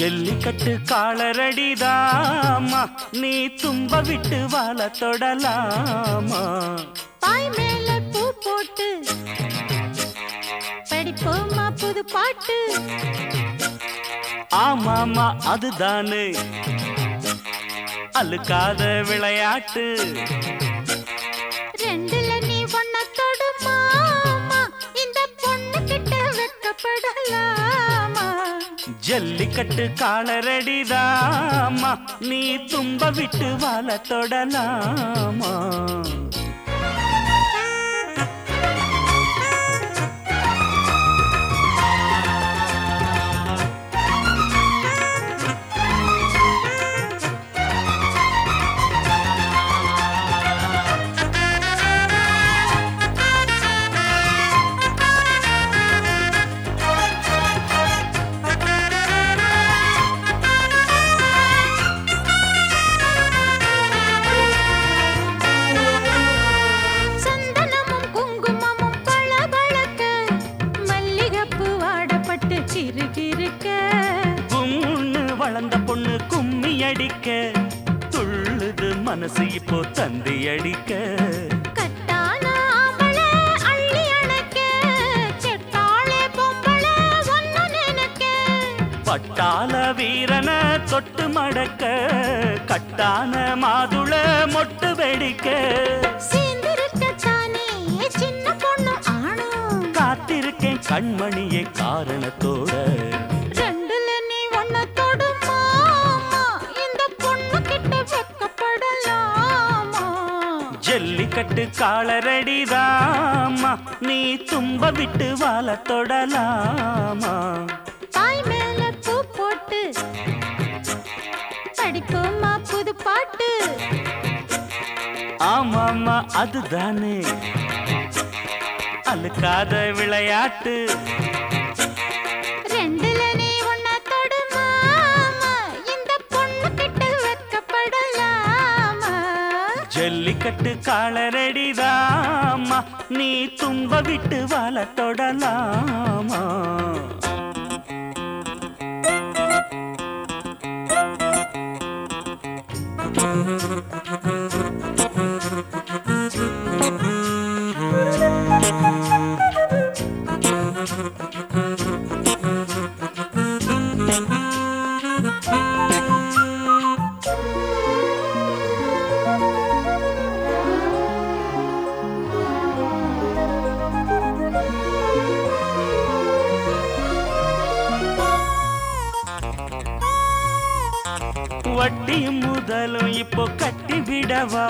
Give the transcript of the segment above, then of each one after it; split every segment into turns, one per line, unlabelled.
ஜல்லிக்கட்டு காலரடிதாமா? நீ தும்ப விட்டு வாழ தொடலாமா?
பாய் மேல பூ போட்டு படிப்போமா புது பாட்டு?
ஆமாமா அதுதானே. அழுக்காத விளையாட்டு. ஜல்லிக்கட்டு காலரடிதாமா நீ தும்ப விட்டு வாழ தொடலாமா? மனசு இப்போ தந்தி அடிக்க. பட்டாள வீரன தொட்டு மடக்க. கட்டான மாதுள மொட்டு வெடிக்க. காத்திருக்கேன் கண்மணியே காரணத்தோட ஜல்லிக்கட்டு காலரடிதாமா நீ தும்ப விட்டு வாழ தொடலாமா
தாய் மேல பூ போட்டு படிப்போமா புது பாட்டு.
ஆமாமா அதுதானே. அழுக்காத விளையாட்டு.
கட்டு
காலரடிதாமா நீ தும்ப விட்டு வாழ தொடலாமா? வட்டியும் முதலும் இப்போ கட்டி விடவா?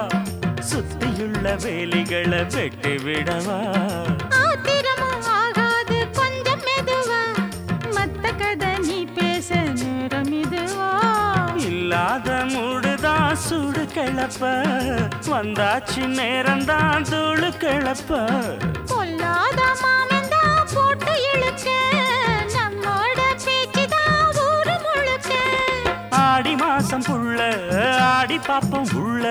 சுத்தியுள்ள வேலிகளை வெட்டி விடவா? இல்லாத மூடுதான் சூடு கிளப்ப. வந்தாச்சு நேரம்தான் தூளு கிளப்ப.
பொல்லாத மாமந்தா போட்டு இழுக்க.
ஆடி மாசம் புள்ள ஆடி பாப்பம் உள்ள.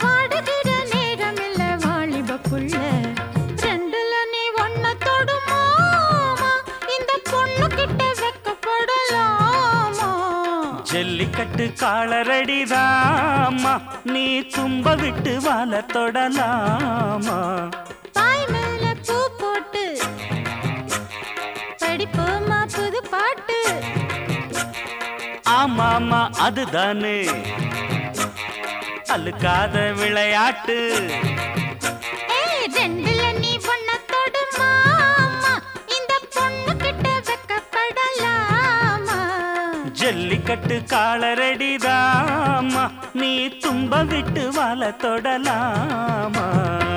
வாடுகிற நேரம் இல்ல வாலிப புள்ள. ரெண்டுல நீ ஒன்ன தொடுமா? இந்த பொண்ணு கிட்ட வெக்கப்படலாமா?
ஜல்லிக்கட்டு காலரடிதாமா நீ தும்ப விட்டு வாழ தொடலாமா? ஆமாமா அதுதானே. அழுக்காத விளையாட்டு. ஜல்லிக்கட்டு காலரடிதாமா நீ தும்ப விட்டு வாழ தொடலாமா?